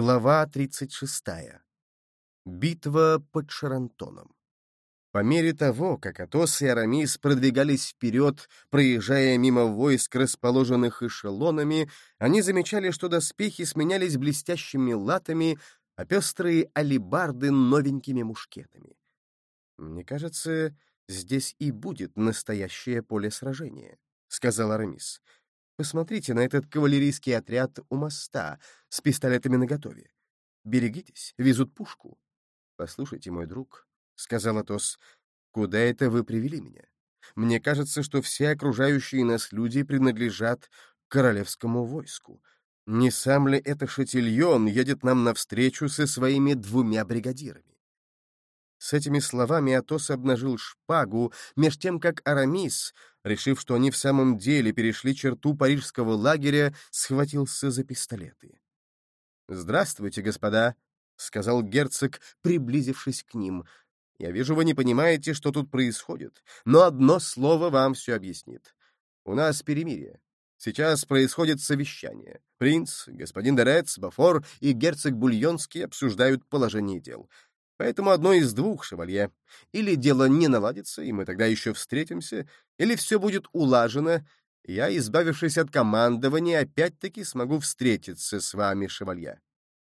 Глава 36. Битва под Шарантоном. По мере того, как Атос и Арамис продвигались вперед, проезжая мимо войск, расположенных эшелонами, они замечали, что доспехи сменялись блестящими латами, а пестрые алибарды — новенькими мушкетами. «Мне кажется, здесь и будет настоящее поле сражения», — сказал Арамис. Посмотрите на этот кавалерийский отряд у моста с пистолетами наготове. Берегитесь, везут пушку. Послушайте, мой друг, — сказал Атос, — куда это вы привели меня? Мне кажется, что все окружающие нас люди принадлежат королевскому войску. Не сам ли это Шатильон едет нам навстречу со своими двумя бригадирами? С этими словами Атос обнажил шпагу, меж тем как Арамис решив, что они в самом деле перешли черту парижского лагеря, схватился за пистолеты. «Здравствуйте, господа», — сказал герцог, приблизившись к ним. «Я вижу, вы не понимаете, что тут происходит, но одно слово вам все объяснит. У нас перемирие. Сейчас происходит совещание. Принц, господин Дерец, Бафор и герцог Бульонский обсуждают положение дел. Поэтому одно из двух, шевалье. Или дело не наладится, и мы тогда еще встретимся, или все будет улажено, я, избавившись от командования, опять-таки смогу встретиться с вами, шевалье.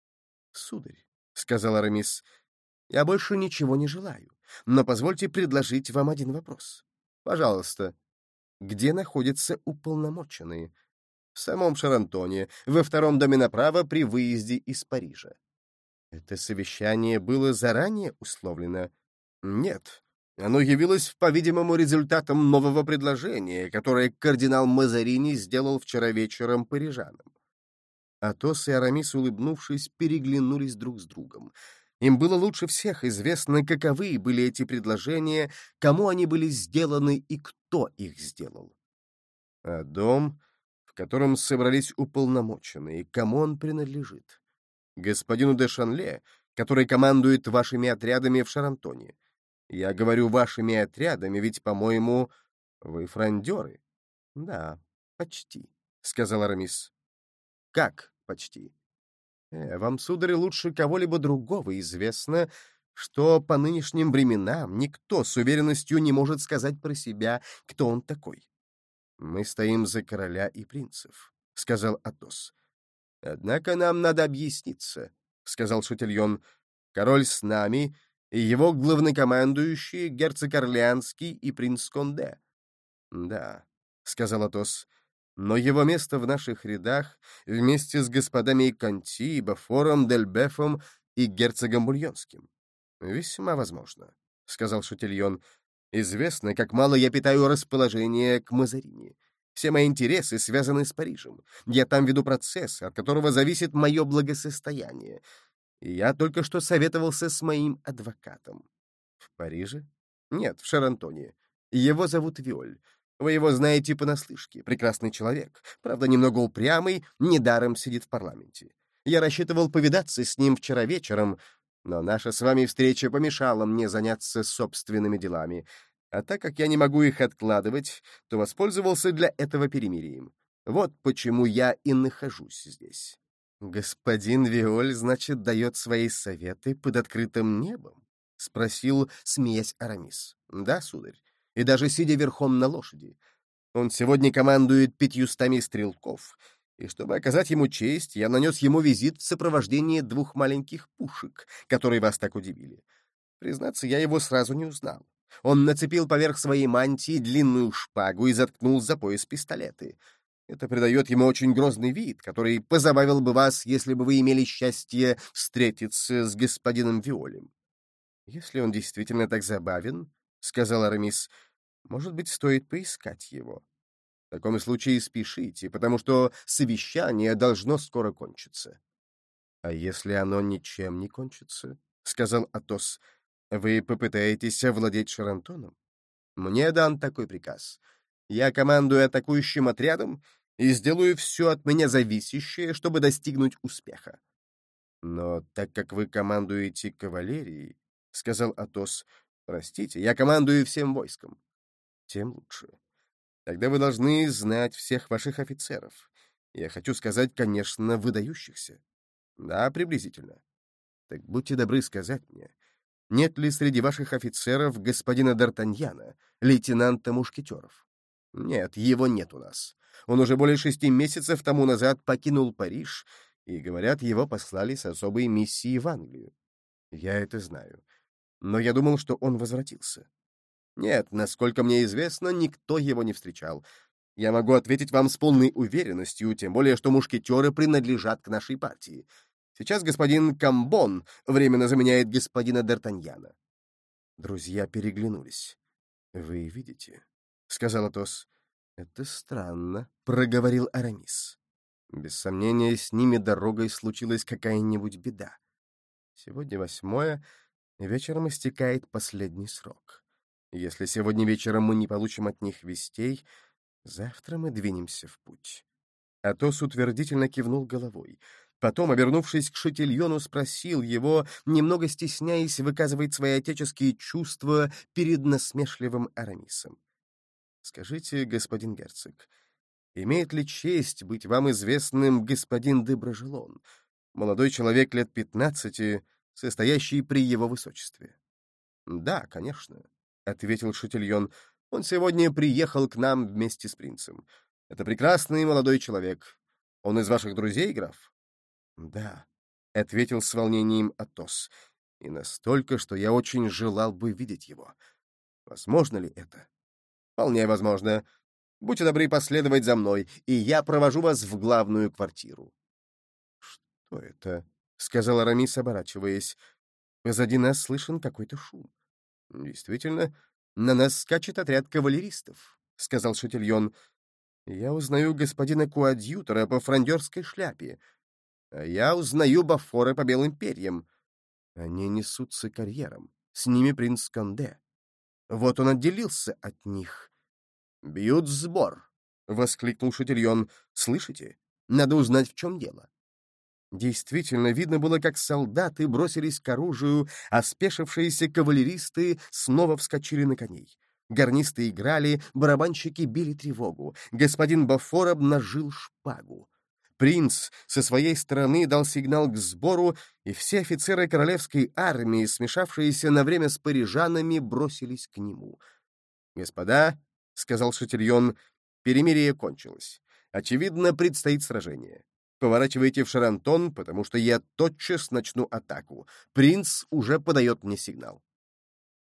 — Сударь, — сказал Арамис, — я больше ничего не желаю, но позвольте предложить вам один вопрос. Пожалуйста, где находятся уполномоченные? В самом Шарантоне, во втором доме направо при выезде из Парижа. Это совещание было заранее условлено? Нет. Оно явилось, по-видимому, результатом нового предложения, которое кардинал Мазарини сделал вчера вечером парижанам. Атос и Арамис, улыбнувшись, переглянулись друг с другом. Им было лучше всех известно, каковы были эти предложения, кому они были сделаны и кто их сделал. А дом, в котором собрались уполномоченные, кому он принадлежит? Господину де Шанле, который командует вашими отрядами в Шарантоне. Я говорю вашими отрядами, ведь, по-моему, вы фрондеры. — Да, почти, — сказал Арамис. — Как почти? Э, вам, сударь, лучше кого-либо другого известно, что по нынешним временам никто с уверенностью не может сказать про себя, кто он такой. — Мы стоим за короля и принцев, — сказал Атос. «Однако нам надо объясниться», — сказал Шутильон. «Король с нами, и его главнокомандующий герцог Орлеанский и принц Конде». «Да», — сказал Атос, — «но его место в наших рядах вместе с господами Конти, Бафором, Дельбефом и герцогом Бульонским». «Весьма возможно», — сказал Шутильон. «Известно, как мало я питаю расположение к Мазарини. Все мои интересы связаны с Парижем. Я там веду процесс, от которого зависит мое благосостояние. И я только что советовался с моим адвокатом. В Париже? Нет, в Шарантоне. Его зовут Виоль. Вы его знаете понаслышке. Прекрасный человек. Правда, немного упрямый, недаром сидит в парламенте. Я рассчитывал повидаться с ним вчера вечером, но наша с вами встреча помешала мне заняться собственными делами. А так как я не могу их откладывать, то воспользовался для этого перемирием. Вот почему я и нахожусь здесь. Господин Виоль, значит, дает свои советы под открытым небом? — спросил, смеясь Арамис. — Да, сударь, и даже сидя верхом на лошади. Он сегодня командует пятьюстами стрелков, и чтобы оказать ему честь, я нанес ему визит в сопровождении двух маленьких пушек, которые вас так удивили. Признаться, я его сразу не узнал. Он нацепил поверх своей мантии длинную шпагу и заткнул за пояс пистолеты. Это придает ему очень грозный вид, который позабавил бы вас, если бы вы имели счастье встретиться с господином Виолем. — Если он действительно так забавен, — сказал Арамис, — может быть, стоит поискать его. В таком случае спешите, потому что совещание должно скоро кончиться. — А если оно ничем не кончится? — сказал Атос. Вы попытаетесь овладеть Шарантоном? Мне дан такой приказ. Я командую атакующим отрядом и сделаю все от меня зависящее, чтобы достигнуть успеха. Но так как вы командуете кавалерией, — сказал Атос, — простите, я командую всем войском. Тем лучше. Тогда вы должны знать всех ваших офицеров. Я хочу сказать, конечно, выдающихся. Да, приблизительно. Так будьте добры сказать мне, нет ли среди ваших офицеров господина Д'Артаньяна, лейтенанта Мушкетеров? Нет, его нет у нас. Он уже более шести месяцев тому назад покинул Париж, и, говорят, его послали с особой миссией в Англию. Я это знаю. Но я думал, что он возвратился. Нет, насколько мне известно, никто его не встречал. Я могу ответить вам с полной уверенностью, тем более, что мушкетеры принадлежат к нашей партии. Сейчас господин Камбон временно заменяет господина Д'Артаньяна. Друзья переглянулись. «Вы видите?» — сказал Атос. «Это странно», — проговорил Арамис. Без сомнения, с ними дорогой случилась какая-нибудь беда. Сегодня восьмое, вечером истекает последний срок. Если сегодня вечером мы не получим от них вестей, завтра мы двинемся в путь. Атос утвердительно кивнул головой. Потом, обернувшись к Шатильону, спросил его, немного стесняясь выказывать свои отеческие чувства перед насмешливым Арамисом. «Скажите, господин герцог, имеет ли честь быть вам известным господин де Брожелон, молодой человек лет пятнадцати, состоящий при его высочестве?» «Да, конечно», — ответил Шатильон. «Он сегодня приехал к нам вместе с принцем. Это прекрасный молодой человек. Он из ваших друзей, граф?» «Да», — ответил с волнением Атос, — «и настолько, что я очень желал бы видеть его. Возможно ли это?» «Вполне возможно. Будьте добры последовать за мной, и я провожу вас в главную квартиру». «Что это?» — сказал Арамис, оборачиваясь. «Позади нас слышен какой-то шум». «Действительно, на нас скачет отряд кавалеристов», — сказал Шатильон. «Я узнаю господина Куадьютора по фрондерской шляпе. Я узнаю Бафора по белым перьям. Они несутся карьером. С ними принц Конде. Вот он отделился от них. «Бьют сбор!» — воскликнул Шатильон. «Слышите? Надо узнать, в чем дело». Действительно, видно было, как солдаты бросились к оружию, а спешившиеся кавалеристы снова вскочили на коней. Гарнисты играли, барабанщики били тревогу. Господин Бафор обнажил шпагу. Принц со своей стороны дал сигнал к сбору, и все офицеры королевской армии, смешавшиеся на время с парижанами, бросились к нему. «Господа», — сказал Шатильон, — «перемирие кончилось. Очевидно, предстоит сражение. Поворачивайте в Шарантон, потому что я тотчас начну атаку. Принц уже подает мне сигнал».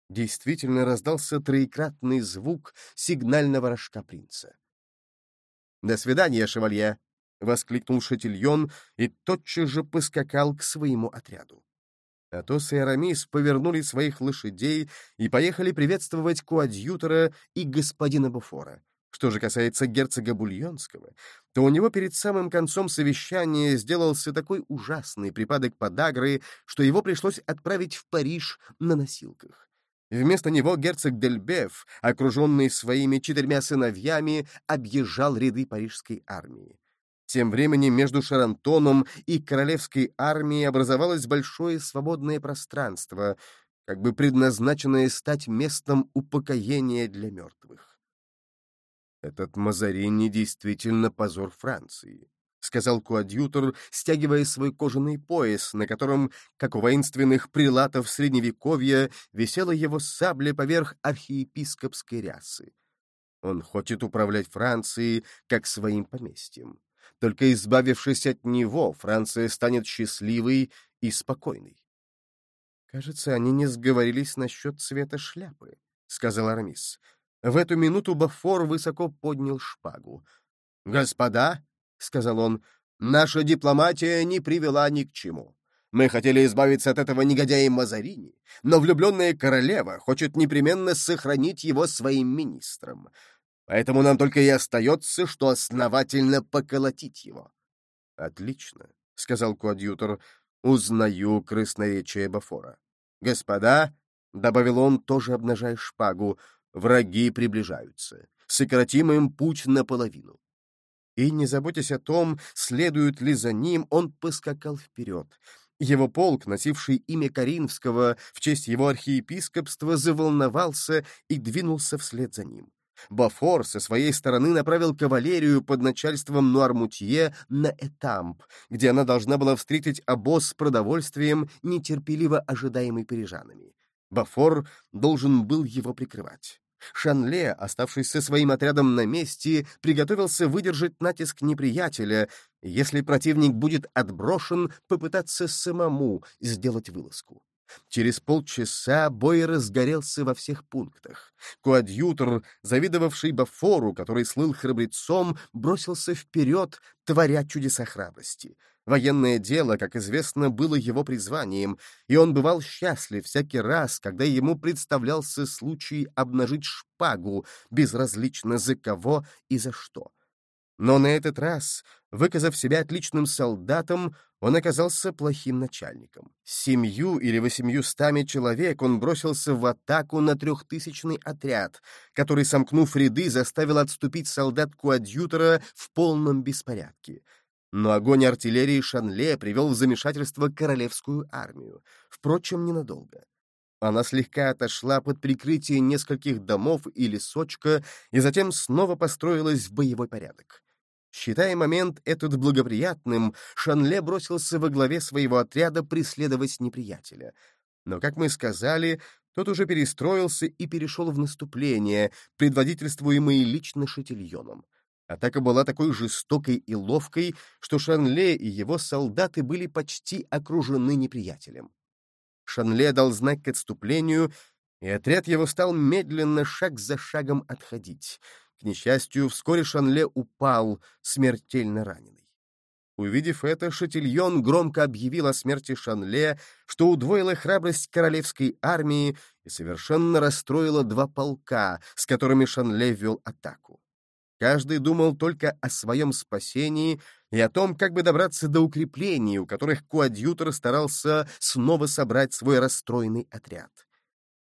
Действительно раздался троекратный звук сигнального рожка принца. «До свидания, шевалье!» — воскликнул Шатильон и тотчас же поскакал к своему отряду. Атос и Арамис повернули своих лошадей и поехали приветствовать коадьютора и господина Буфора. Что же касается герцога Бульонского, то у него перед самым концом совещания сделался такой ужасный припадок подагры, что его пришлось отправить в Париж на носилках. Вместо него герцог Дельбеф, окруженный своими четырьмя сыновьями, объезжал ряды парижской армии. Тем временем между Шарантоном и королевской армией образовалось большое свободное пространство, как бы предназначенное стать местом упокоения для мертвых. «Этот Мазарини действительно позор Франции», — сказал коадьютор, стягивая свой кожаный пояс, на котором, как у воинственных прилатов Средневековья, висела его сабля поверх архиепископской рясы. Он хочет управлять Францией как своим поместьем. Только избавившись от него, Франция станет счастливой и спокойной. «Кажется, они не сговорились насчет цвета шляпы», — сказал Арамис. В эту минуту Бафор высоко поднял шпагу. «Господа», — сказал он, — «наша дипломатия не привела ни к чему. Мы хотели избавиться от этого негодяя Мазарини, но влюбленная королева хочет непременно сохранить его своим министром. Поэтому нам только и остается, что основательно поколотить его. — Отлично, — сказал коадьютор, — узнаю красноречие Бафора. — Господа, — добавил он, тоже обнажая шпагу, — враги приближаются. Сократим им путь наполовину. И, не заботясь о том, следуют ли за ним, он поскакал вперед. Его полк, носивший имя Каринского в честь его архиепископства, заволновался и двинулся вслед за ним. Бафор со своей стороны направил кавалерию под начальством Нуармутье на Этамп, где она должна была встретить обоз с продовольствием, нетерпеливо ожидаемый пережанами. Бафор должен был его прикрывать. Шанле, оставшись со своим отрядом на месте, приготовился выдержать натиск неприятеля, если противник будет отброшен, попытаться самому сделать вылазку. Через полчаса бой разгорелся во всех пунктах. Коадьютор, завидовавший Бафору, который слыл храбрецом, бросился вперед, творя чудеса храбрости. Военное дело, как известно, было его призванием, и он бывал счастлив всякий раз, когда ему представлялся случай обнажить шпагу, безразлично за кого и за что. Но на этот раз, выказав себя отличным солдатом, он оказался плохим начальником. Семью или восемьюстами человек он бросился в атаку на трехтысячный отряд, который, сомкнув ряды, заставил отступить солдат Куадьютора в полном беспорядке. Но огонь артиллерии Шанле привел в замешательство королевскую армию, впрочем, ненадолго. Она слегка отошла под прикрытие нескольких домов и лесочка и затем снова построилась в боевой порядок. Считая момент этот благоприятным, Шанле бросился во главе своего отряда преследовать неприятеля. Но, как мы сказали, тот уже перестроился и перешел в наступление, предводительствуемое лично Шатильоном. Атака была такой жестокой и ловкой, что Шанле и его солдаты были почти окружены неприятелем. Шанле дал знак к отступлению, и отряд его стал медленно, шаг за шагом отходить — к несчастью, вскоре Шанле упал, смертельно раненый. Увидев это, Шатильон громко объявил о смерти Шанле, что удвоила храбрость королевской армии и совершенно расстроила два полка, с которыми Шанле вел атаку. Каждый думал только о своем спасении и о том, как бы добраться до укреплений, у которых коадьютор старался снова собрать свой расстроенный отряд.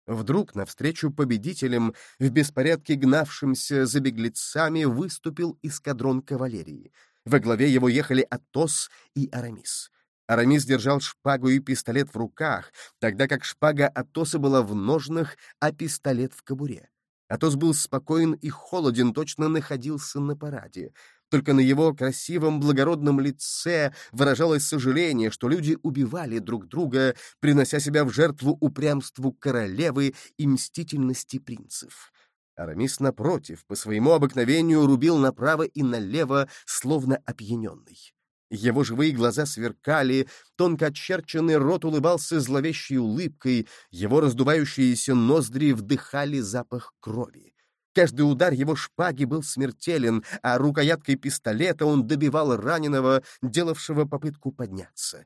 Вдруг навстречу победителям, в беспорядке гнавшимся за беглецами, выступил эскадрон кавалерии. Во главе его ехали Атос и Арамис. Арамис держал шпагу и пистолет в руках, тогда как шпага Атоса была в ножнах, а пистолет в кобуре. Атос был спокоен и холоден, точно находился на параде. Только на его красивом благородном лице выражалось сожаление, что люди убивали друг друга, принося себя в жертву упрямству королевы и мстительности принцев. Арамис, напротив, по своему обыкновению рубил направо и налево, словно опьяненный. Его живые глаза сверкали, тонко очерченный рот улыбался зловещей улыбкой, его раздувающиеся ноздри вдыхали запах крови. Каждый удар его шпаги был смертелен, а рукояткой пистолета он добивал раненого, делавшего попытку подняться.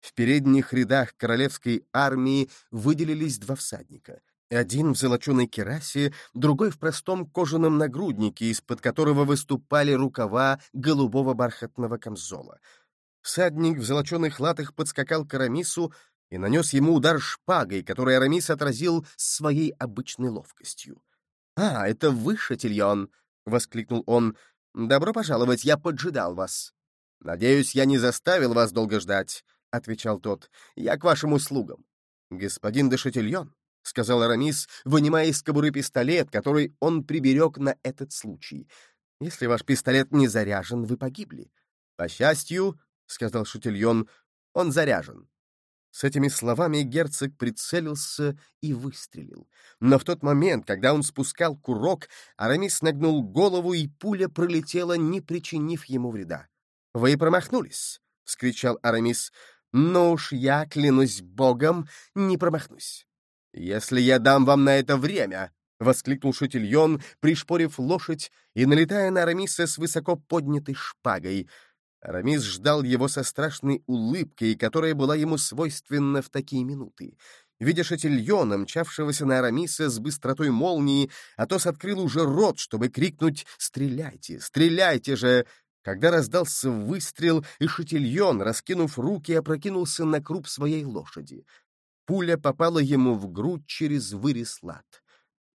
В передних рядах королевской армии выделились два всадника. Один в золоченой керасе, другой в простом кожаном нагруднике, из-под которого выступали рукава голубого бархатного камзола. Всадник в золоченых латах подскакал к Арамису и нанес ему удар шпагой, который Арамис отразил своей обычной ловкостью. «А, это вы, Шатильон!» — воскликнул он. «Добро пожаловать, я поджидал вас». «Надеюсь, я не заставил вас долго ждать», — отвечал тот. «Я к вашим услугам». «Господин де Шатильон», — сказал Арамис, вынимая из кобуры пистолет, который он приберег на этот случай. «Если ваш пистолет не заряжен, вы погибли». «По счастью», — сказал Шатильон, — «он заряжен». С этими словами герцог прицелился и выстрелил. Но в тот момент, когда он спускал курок, Арамис нагнул голову, и пуля пролетела, не причинив ему вреда. «Вы промахнулись!» — вскричал Арамис. «Но уж я, клянусь богом, не промахнусь». «Если я дам вам на это время!» — воскликнул Шутильон, пришпорив лошадь и налетая на Арамиса с высоко поднятой шпагой — Арамис ждал его со страшной улыбкой, которая была ему свойственна в такие минуты. Видя Шатильона, мчавшегося на Арамиса с быстротой молнии, Атос открыл уже рот, чтобы крикнуть «Стреляйте! Стреляйте же!» Когда раздался выстрел, и Шатильон, раскинув руки, опрокинулся на круп своей лошади. Пуля попала ему в грудь через вырез лад.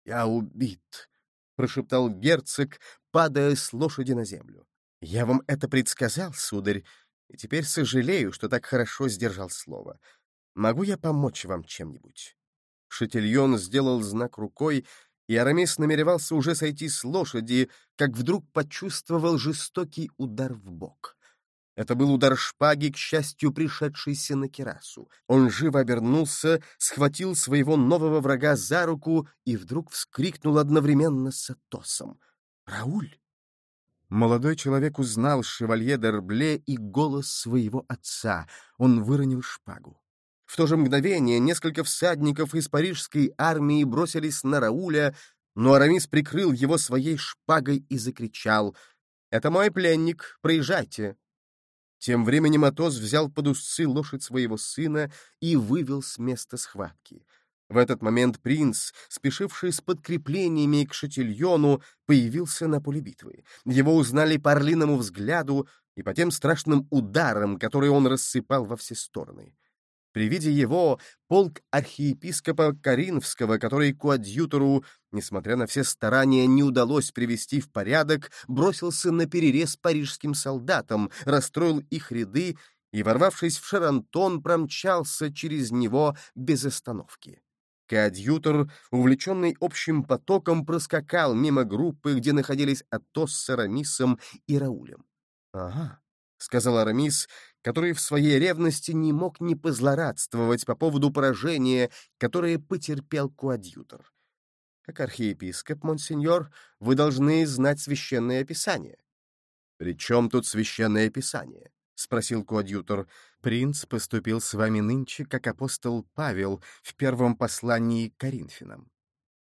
«Я убит!» — прошептал герцог, падая с лошади на землю. Я вам это предсказал, сударь, и теперь сожалею, что так хорошо сдержал слово. Могу я помочь вам чем-нибудь?» Шатильон сделал знак рукой, и Арамис намеревался уже сойти с лошади, как вдруг почувствовал жестокий удар в бок. Это был удар шпаги, к счастью, пришедшийся на керасу. Он живо обернулся, схватил своего нового врага за руку и вдруг вскрикнул одновременно с Атосом. «Рауль!» Молодой человек узнал шевалье Дербле и голос своего отца. Он выронил шпагу. В то же мгновение несколько всадников из парижской армии бросились на Рауля, но Арамис прикрыл его своей шпагой и закричал «Это мой пленник, проезжайте!» Тем временем Атос взял под усы лошадь своего сына и вывел с места схватки. В этот момент принц, спешивший с подкреплениями к Шатильону, появился на поле битвы. Его узнали по орлиному взгляду и по тем страшным ударам, которые он рассыпал во все стороны. При виде его полк архиепископа Каринфского, который коадьютору, несмотря на все старания, не удалось привести в порядок, бросился на перерез парижским солдатам, расстроил их ряды и, ворвавшись в Шарантон, промчался через него без остановки. Коадьютор, увлеченный общим потоком, проскакал мимо группы, где находились Атос с Арамисом и Раулем. «Ага», — сказал Арамис, который в своей ревности не мог не позлорадствовать по поводу поражения, которое потерпел коадьютор. Как архиепископ, монсеньор, вы должны знать священное писание. «При чем тут священное писание?» — спросил коадьютор. «Принц поступил с вами нынче, как апостол Павел в первом послании к Коринфянам».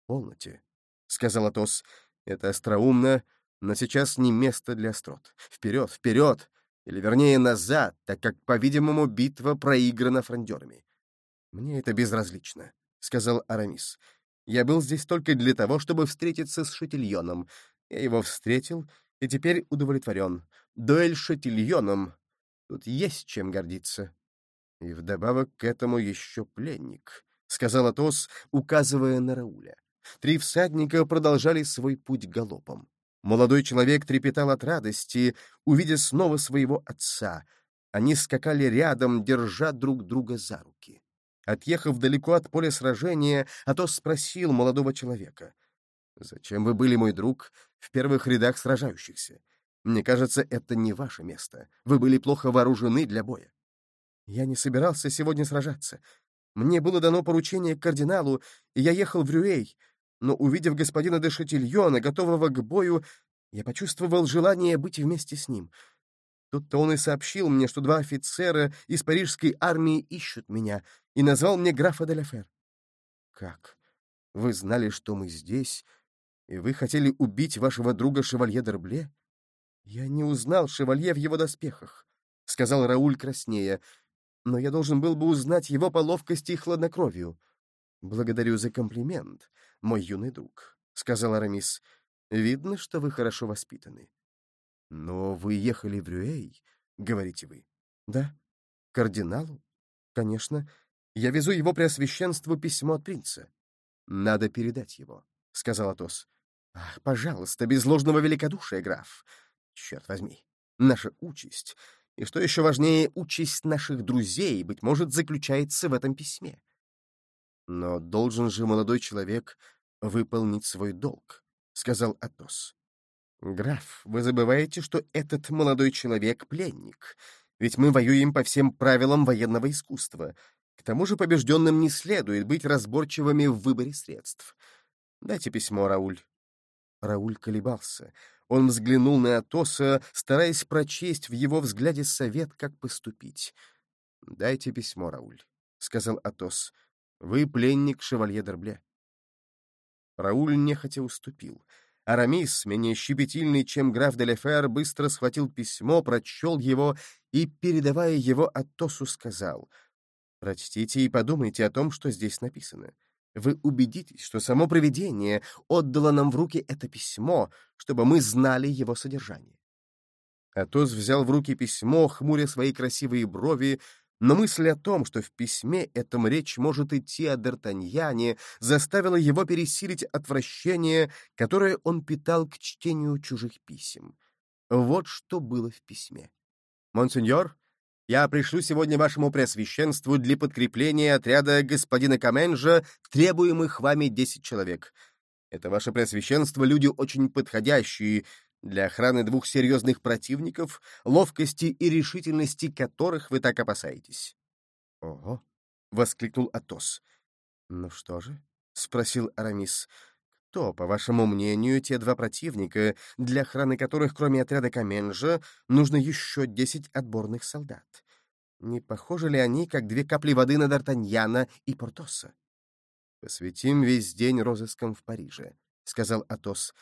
«Полноте», — сказал Атос. «Это остроумно, но сейчас не место для острот. Вперед, вперед! Или, вернее, назад, так как, по-видимому, битва проиграна фрондерами. «Мне это безразлично», — сказал Арамис. «Я был здесь только для того, чтобы встретиться с Шатильоном. Я его встретил и теперь удовлетворен. Дуэль с Шатильоном. Тут есть чем гордиться». «И вдобавок к этому еще пленник», — сказал Атос, указывая на Рауля. Три всадника продолжали свой путь галопом. Молодой человек трепетал от радости, увидя снова своего отца. Они скакали рядом, держа друг друга за руки. Отъехав далеко от поля сражения, Атос спросил молодого человека. «Зачем вы были, мой друг, в первых рядах сражающихся? Мне кажется, это не ваше место. Вы были плохо вооружены для боя». «Я не собирался сегодня сражаться. Мне было дано поручение кардиналу, и я ехал в Рюэй, но, увидев господина де Шатильона, готового к бою, я почувствовал желание быть вместе с ним. Тут-то он и сообщил мне, что два офицера из парижской армии ищут меня, и назвал мне графа де Лафер. «Как? Вы знали, что мы здесь, и вы хотели убить вашего друга Шевалье Дербле?» «Я не узнал Шевалье в его доспехах», — сказал Рауль краснея, «но я должен был бы узнать его по ловкости и хладнокровию». «Благодарю за комплимент, мой юный друг», — сказал Арамис. «Видно, что вы хорошо воспитаны». «Но вы ехали в Рюэй, — говорите вы?» «Да». «Кардиналу?» «Конечно. Я везу его преосвященству письмо от принца». «Надо передать его», — сказал Атос. «Ах, пожалуйста, без ложного великодушия, граф. Черт возьми, наша участь, и, что еще важнее, участь наших друзей, быть может, заключается в этом письме. Но должен же молодой человек выполнить свой долг, — сказал Атос. «Граф, вы забываете, что этот молодой человек — пленник, ведь мы воюем по всем правилам военного искусства. К тому же побежденным не следует быть разборчивыми в выборе средств. Дайте письмо, Рауль». Рауль колебался. Он взглянул на Атоса, стараясь прочесть в его взгляде совет, как поступить. «Дайте письмо, Рауль», — сказал Атос. Вы пленник шевалье Дербле. Рауль нехотя уступил. Арамис, менее щепетильный, чем граф де Лефер, быстро схватил письмо, прочел его и, передавая его Атосу, сказал, «Прочтите и подумайте о том, что здесь написано. Вы убедитесь, что само провидение отдало нам в руки это письмо, чтобы мы знали его содержание». Атос взял в руки письмо, хмуря свои красивые брови, но мысль о том, что в письме этом речь может идти о Д'Артаньяне, заставила его пересилить отвращение, которое он питал к чтению чужих писем. Вот что было в письме. «Монсеньор, я пришлю сегодня вашему преосвященству для подкрепления отряда господина Каменжа, требуемых вами десять человек. Это ваше преосвященство люди очень подходящие для охраны двух серьезных противников, ловкости и решительности которых вы так опасаетесь. — Ого! — воскликнул Атос. — Ну что же? — спросил Арамис. — Кто, по вашему мнению, те два противника, для охраны которых, кроме отряда Каменжа, нужно еще десять отборных солдат? Не похожи ли они, как две капли воды на Д'Артаньяна и Портоса? — Посвятим весь день розыском в Париже, — сказал Атос.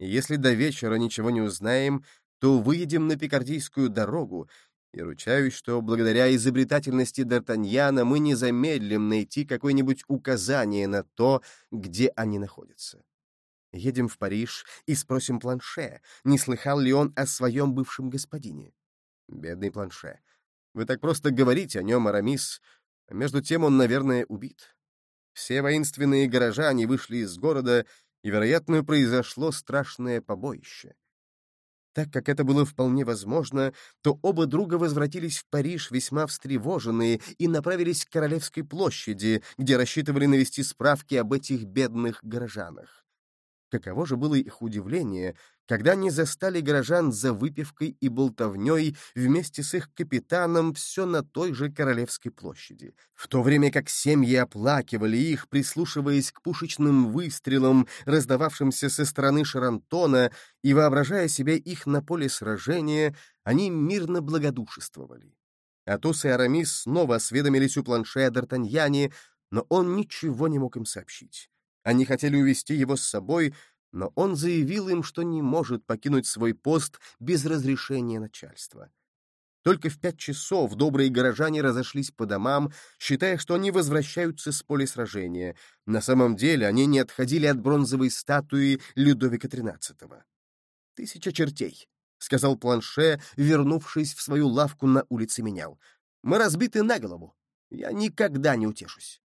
Если до вечера ничего не узнаем, то выедем на Пикардийскую дорогу, и ручаюсь, что благодаря изобретательности Д'Артаньяна мы не замедлим найти какое-нибудь указание на то, где они находятся. Едем в Париж и спросим Планше, не слыхал ли он о своем бывшем господине. Бедный Планше. Вы так просто говорите о нем, Арамис, между тем он, наверное, убит. Все воинственные горожане вышли из города и, вероятно, произошло страшное побоище. Так как это было вполне возможно, то оба друга возвратились в Париж весьма встревоженные и направились к Королевской площади, где рассчитывали навести справки об этих бедных горожанах. Каково же было их удивление, когда они застали горожан за выпивкой и болтовней вместе с их капитаном все на той же Королевской площади, в то время как семьи оплакивали их, прислушиваясь к пушечным выстрелам, раздававшимся со стороны Шарантона, и воображая себя их на поле сражения, они мирно благодушествовали. Атос и Арамис снова осведомились у планше о Д'Артаньяне, но он ничего не мог им сообщить. Они хотели увести его с собой, но он заявил им, что не может покинуть свой пост без разрешения начальства. Только в пять часов добрые горожане разошлись по домам, считая, что они возвращаются с поля сражения. На самом деле они не отходили от бронзовой статуи Людовика XIII. «Тысяча чертей», — сказал Планше, вернувшись в свою лавку на улице Менял. «Мы разбиты на голову. Я никогда не утешусь».